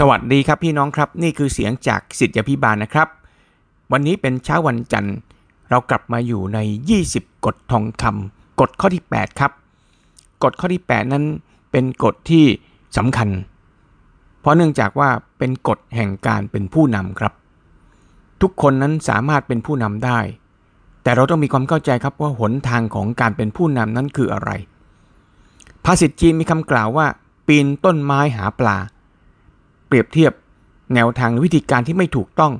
สวัสดีครับพี่น้องครับ นี่คือเสียงจากสิทธิพิบาลนะครับ วันนี้เป็นเช้าวันจันทร์ เรากลับมาอยู่ใน 20 กฎทองคำกฎข้อที่ 8 ครับกฎข้อที่ 8 นั้นเป็นกฎที่สำคัญ เพราะเนื่องจากว่าเป็นกฎแห่งการเป็นผู้นำครับ ทุกคนนั้นสามารถเป็นผู้นำได้ แต่เราต้องมีความเข้าใจครับว่าหนทางของการเป็นผู้นำนั้นคืออะไรภาษิตจีนมีคำกล่าวว่า ปีนต้นไม้หาปลา รียบเทียบ แนวทางวิธีการที่ไม่ถูกต้อง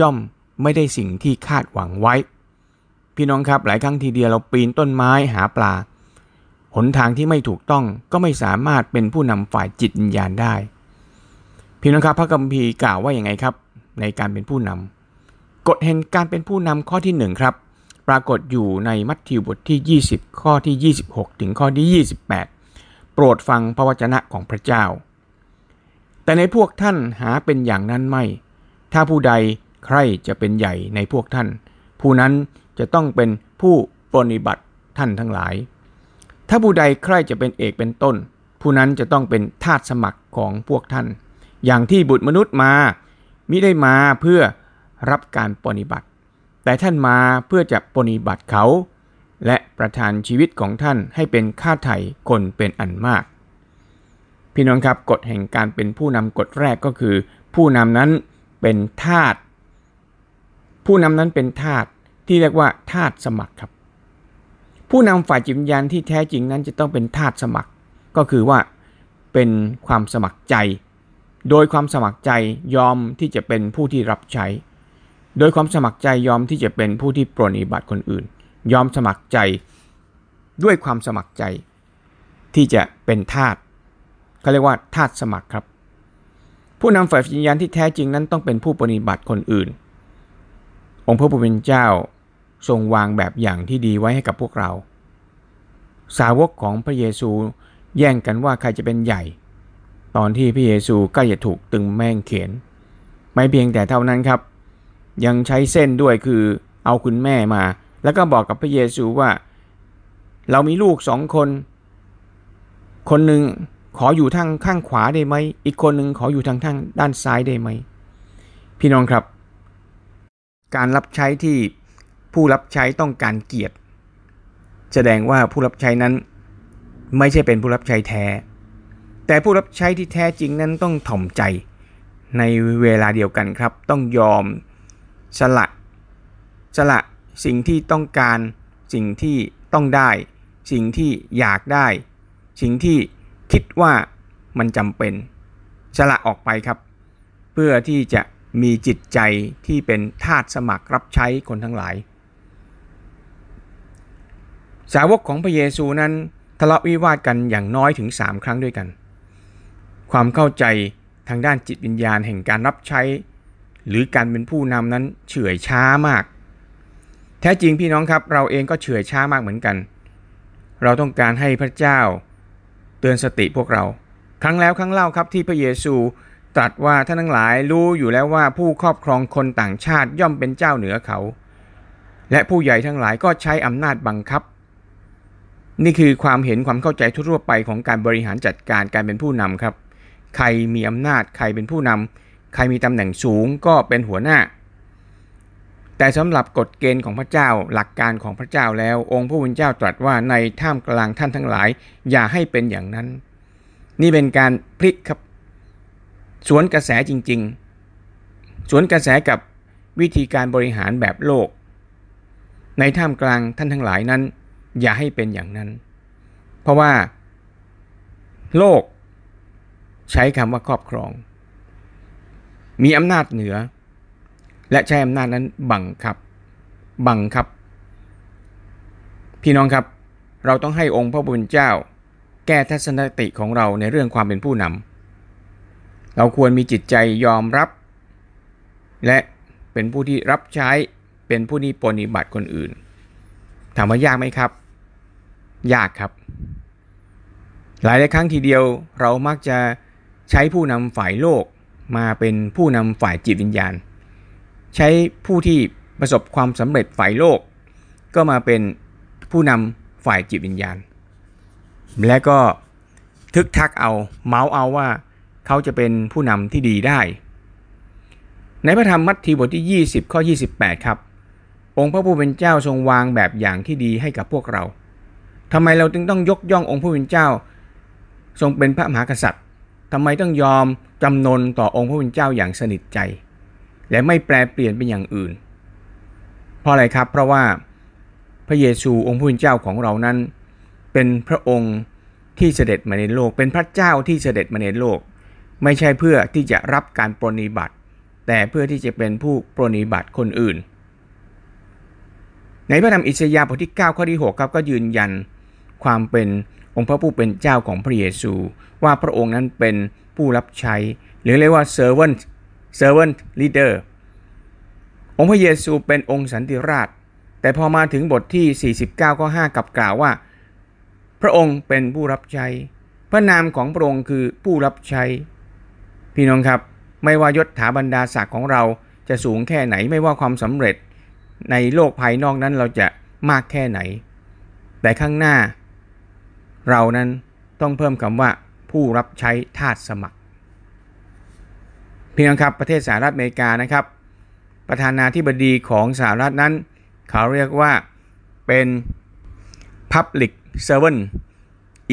ย่อมไม่ได้สิ่งที่คาดหวังไว้ พี่น้องครับหลายครั้งทีเดียวเราปีนต้นไม้หาปลา หนทางที่ไม่ถูกต้องก็ไม่สามารถเป็นผู้นำฝ่ายจิตวิญญาณได้ พี่น้องครับพระกัมภีกล่าวว่าอย่างไงครับ ในการเป็นผู้นำกฎแห่งการเป็นผู้นำข้อที่ 1 ครับ ปรากฏอยู่ในมัทธิวบทที่ 20 ข้อที่ 26 ถึงข้อที่ 28 โปรดฟังพระวจนะของพระเจ้า แต่ในพวกท่านหาเป็นอย่างนั้นไม่ ถ้าผู้ใดใครจะเป็นใหญ่ในพวกท่าน ผู้นั้นจะต้องเป็นผู้ปฏิบัติท่านทั้งหลาย ถ้าผู้ใดใครจะเป็นเอกเป็นต้น ผู้นั้นจะต้องเป็นทาสสมัครของพวกท่าน อย่างที่บุตรมนุษย์มามิได้มาเพื่อรับการปฏิบัติ แต่ท่านมาเพื่อจะปฏิบัติเขา และประทานชีวิตของท่านให้เป็นค่าไถ่คนเป็นอันมาก พี่น้องครับกฎแห่งการเป็นผู้นำกฎแรกก็คือ ผู้นำนั้นเป็นทาสผู้นำนั้นเป็นทาสที่เรียกว่าทาสสมัครครับ ผู้นำฝ่ายจิตวิญญาณที่แท้จริงนั้นจะต้องเป็นทาสสมัคร ก็คือว่าเป็นความสมัครใจ โดยความสมัครใจยอมที่จะเป็นผู้ที่รับใช้ โดยความสมัครใจยอมที่จะเป็นผู้ที่ปรนิบัติคนอื่น ยอมสมัครใจด้วยความสมัครใจที่จะเป็นทาส เขาเรียกว่าทาสสมัครครับ ผู้นำฝ่ายวิญญาณที่แท้จริงนั้นต้องเป็นผู้ปฏิบัติคนอื่น องค์พระผู้เป็นเจ้าทรงวางแบบอย่างที่ดีไว้ให้กับพวกเรา สาวกของพระเยซูแย่งกันว่าใครจะเป็นใหญ่ ตอนที่พระเยซูก็จะถูกตึงแม่งเขียน ไม่เพียงแต่เท่านั้นครับ ยังใช้เส้นด้วยคือเอาคุณแม่มา แล้วก็บอกกับพระเยซูว่า เรามีลูกสองคน คนหนึ่ง ขออยู่ทางข้างขวาได้ไหม อีกคนหนึ่งขออยู่ทางทางด้านซ้ายได้ไหม พี่น้องครับ การรับใช้ที่ผู้รับใช้ต้องการเกียรติ แสดงว่าผู้รับใช้นั้นไม่ใช่เป็นผู้รับใช้แท้ แต่ผู้รับใช้ที่แท้จริงนั้นต้องถ่อมใจ ในเวลาเดียวกันครับ ต้องยอมสละสละสิ่งที่ต้องการสิ่งที่ต้องได้ สิ่งที่อยากได้ สิ่งที่ คิดว่ามันจำเป็นสละออกไปครับ เพื่อที่จะมีจิตใจที่เป็นทาสสมัครรับใช้คนทั้งหลาย สาวกของพระเยซูนั้นทะเลาะวิวาทกันอย่างน้อยถึง 3 ครั้งด้วยกัน ความเข้าใจทางด้านจิตวิญญาณแห่งการรับใช้ หรือการเป็นผู้นำนั้นเฉื่อยช้ามาก แท้จริงพี่น้องครับเราเองก็เฉื่อยช้ามากเหมือนกัน เราต้องการให้พระเจ้า เตือนสติพวกเรา ครั้งแล้วครั้งเล่าครับที่พระเยซูตรัสว่าท่านทั้งหลายรู้อยู่แล้วว่าผู้ครอบครองคนต่างชาติย่อมเป็นเจ้าเหนือเขา และผู้ใหญ่ทั้งหลายก็ใช้อำนาจบังคับ นี่คือความเห็นความเข้าใจทั่วไปของการบริหารจัดการการเป็นผู้นำครับ ใครมีอำนาจใครเป็นผู้นำใครมีตำแหน่งสูงก็เป็นหัวหน้า แต่สำหรับกฎเกณฑ์ของพระเจ้าหลักการของพระเจ้าแล้ว องค์พระผู้เป็นเจ้าตรัสว่าในท่ามกลางท่านทั้งหลาย อย่าให้เป็นอย่างนั้น นี่เป็นการพลิกครับ สวนกระแสจริง ๆ สวนกระแสกับวิธีการบริหารแบบโลก ในท่ามกลางท่านทั้งหลายนั้น อย่าให้เป็นอย่างนั้น เพราะว่า โลก ใช้คำว่าครอบครอง มีอำนาจเหนือ และใช้อำนาจนั้นบังคับ บังคับ พี่น้องครับ เราต้องให้องค์พระบุญเจ้า แก้ทัศนคติของเราในเรื่องความเป็นผู้นำเราควรมีจิตใจยอมรับ และเป็นผู้ที่รับใช้เป็นผู้ที่ปฏิบัติคนอื่น ถามว่ายากไหมครับ ยากครับ หลายหลายครั้งทีเดียวเรามักจะใช้ผู้นำฝ่ายโลกมาเป็นผู้นำฝ่ายจิตวิญญาณ ใช้ผู้ที่ประสบความสำเร็จฝ่ายโลก ก็มาเป็นผู้นำฝ่ายจิตวิญญาณ และก็ทึกทักเอาเมาส์เอาว่าเขาจะเป็นผู้นำที่ดีได้ ในพระธรรมมัทธิวบทที่ 20 ข้อ 28 ครับ องค์พระผู้เป็นเจ้าทรงวางแบบอย่างที่ดีให้กับพวกเราทำไมเราจึงต้องยกย่ององค์พระผู้เป็นเจ้า ทรงเป็นพระมหากษัตริย์ทำไมต้องยอมจำนนต่อองค์พระผู้เป็นเจ้าอย่างสนิทใจ และไม่แปลเปลี่ยนเป็นอย่างอื่น เพราะอะไรครับเพราะว่าพระเยซูองค์ผู้เป็นเจ้าของเรานั้น เป็นพระองค์ที่เสด็จมาในโลก เป็นพระเจ้าที่เสด็จมาในโลก ไม่ใช่เพื่อที่จะรับการปรนิบัติ แต่เพื่อที่จะเป็นผู้ปรนิบัติคนอื่น ในพระธรรมอิสยาห์บทที่ 9 ข้อที่6ครับก็ยืนยันความเป็นองค์พระผู้เป็นเจ้าของพระเยซู ว่าพระองค์นั้นเป็นผู้รับใช้ หรือเรียกว่า servant servant leader องค์พระเยซูเป็นองค์สันติราช แต่พอมาถึงบทที่ 49ข้อ5กับกล่าวว่า พระองค์เป็นผู้รับใช้ พระนามของพระองค์คือผู้รับใช้ พี่น้องครับ ไม่ว่ายศถาบรรดาศักดิ์ของเราจะสูงแค่ไหนไม่ว่าความสำเร็จ ในโลกภายนอกนั้นเราจะมากแค่ไหน แต่ข้างหน้า เรานั้นต้องเพิ่มคำว่าผู้รับใช้ทาสสมัคร เพียงครับประเทศสหรัฐอเมริกานะครับ ประธานาธิบดีของสหรัฐนั้น เขาเรียกว่าเป็น Public Servant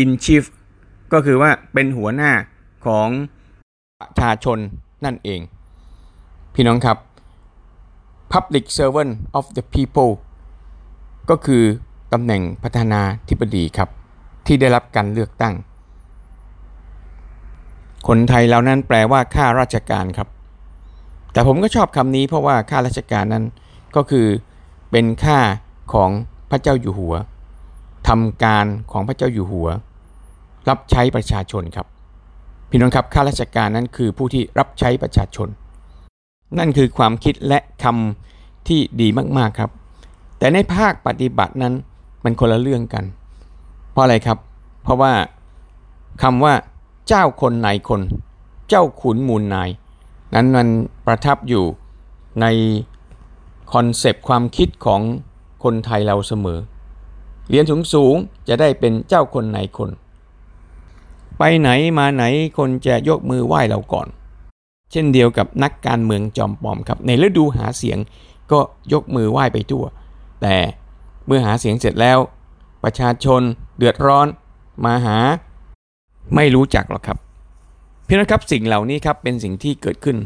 in Chief ก็คือว่าเป็นหัวหน้าของประชาชนนั่นเอง พี่น้องครับ Public Servant of the People ก็คือตำแหน่งประธานาธิบดีครับ ที่ได้รับการเลือกตั้ง คนไทยเรานั้นแปลว่าข้าราชการครับ แต่ผมก็ชอบคำนี้เพราะว่าข้าราชการนั้นก็คือเป็นข้าของพระเจ้าอยู่หัวทำการของพระเจ้าอยู่หัว รับใช้ประชาชนครับ พี่น้องครับข้าราชการนั้นคือผู้ที่รับใช้ประชาชน นั่นคือความคิดและคำที่ดีมากๆครับ แต่ในภาคปฏิบัตินั้นมันคนละเรื่องกัน เพราะอะไรครับ เพราะว่าคำว่า เจ้าคนนายคน เจ้าขุนมูลนาย นั้นมันประทับอยู่ใน concept ความคิดของคนไทยเราเสมอ เรียนสูงสูงจะได้เป็นเจ้าคนนายคน ไปไหนมาไหนคนจะยกมือไหว้เราก่อน เช่นเดียวกับนักการเมืองจอมปลอมครับ ในฤดูหาเสียงก็ยกมือไหว้ไปทั่ว แต่เมื่อหาเสียงเสร็จแล้ว ประชาชนเดือดร้อนมาหา ไม่รู้จักหรอกครับพี่นะครับสิ่งเหล่านี้ครับเป็นสิ่งที่เกิดขึ้น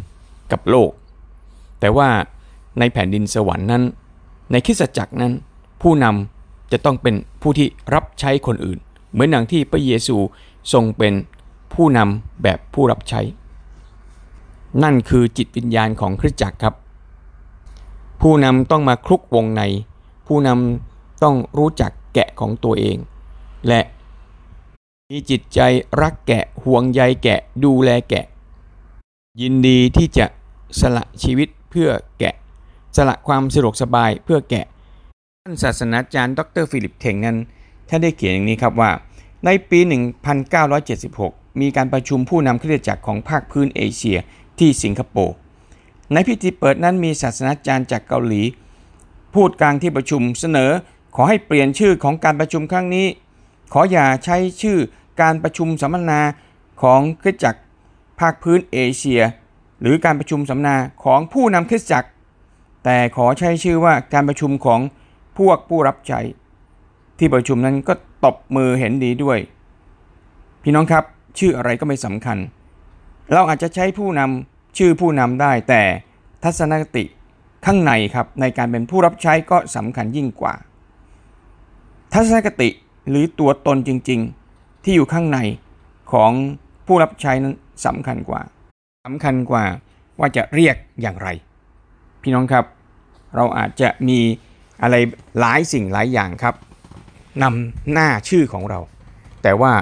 กับโลก แต่ว่าในแผ่นดินสวรรค์นั้น ในคริสตจักรนั้น ผู้นำจะต้องเป็นผู้ที่รับใช้คนอื่น เหมือนอย่างที่พระเยซูทรงเป็นผู้นำแบบผู้รับใช้ นั่นคือจิตวิญญาณของคริสตจักรครับ ผู้นำต้องมาคลุกวงใน ผู้นำต้องรู้จักแกะของตัวเอง และ มีจิตใจรักแกะห่วงใยแกะดูแลแกะ ยินดีที่จะสละชีวิตเพื่อแกะ สละความสะดวกสบายเพื่อแกะ ท่านศาสนาจารย์ ดรฟิลิปเทงนั้นท่านได้เขียนอย่างนี้ครับว่า ในปี 1976 มีการประชุมผู้นำคริสตจักรของภาคพื้นเอเชียที่สิงคโปร์ในพิธีเปิดนั้นมีศาสนาจารย์จากเกาหลี พูดกลางที่ประชุมเสนอขอให้เปลี่ยนชื่อของการประชุมครั้งนี้ ขออย่าใช้ชื่อ การประชุมสัมมนาของคริสตจักรภาคพื้นเอเชีย หรือการประชุมสัมมนาของผู้นำคริสตจักร แต่ขอใช้ชื่อว่าการประชุมของพวกผู้รับใช้ ที่ประชุมนั้นก็ตบมือเห็นดีด้วย พี่น้องครับชื่ออะไรก็ไม่สำคัญ เราอาจจะใช้ผู้นำชื่อผู้นำได้แต่ทัศนคติข้างในครับในการเป็นผู้รับใช้ก็สำคัญยิ่งกว่า ทัศนคติหรือตัวตนจริง ๆ ที่อยู่ข้างในของผู้รับใช้นั้นสำคัญกว่าสำคัญกว่าว่าจะเรียกอย่างไร พี่น้องครับ เราอาจจะมีอะไรหลายสิ่งหลายอย่างครับนำหน้าชื่อของเรา แต่ว่า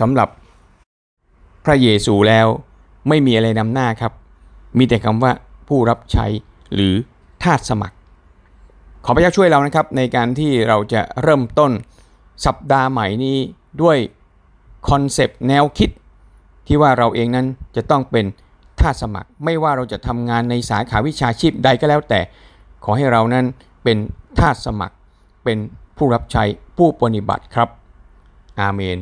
สำหรับพระเยซูแล้วไม่มีอะไรนำหน้าครับ มีแต่คำว่าผู้รับใช้หรือทาสสมัคร ขอพระเจ้าช่วยเรานะครับในการที่เราจะเริ่มต้นสัปดาห์ใหม่นี้ด้วย concept แนวคิด ที่ว่าเราเองนั้นจะต้องเป็นทาสสมัคร ไม่ว่าเราจะทำงานในสาขาวิชาชีพใดก็แล้วแต่ ขอให้เรานั้นเป็นทาสสมัคร เป็นผู้รับใช้ผู้ปฏิบัติครับ อาเมน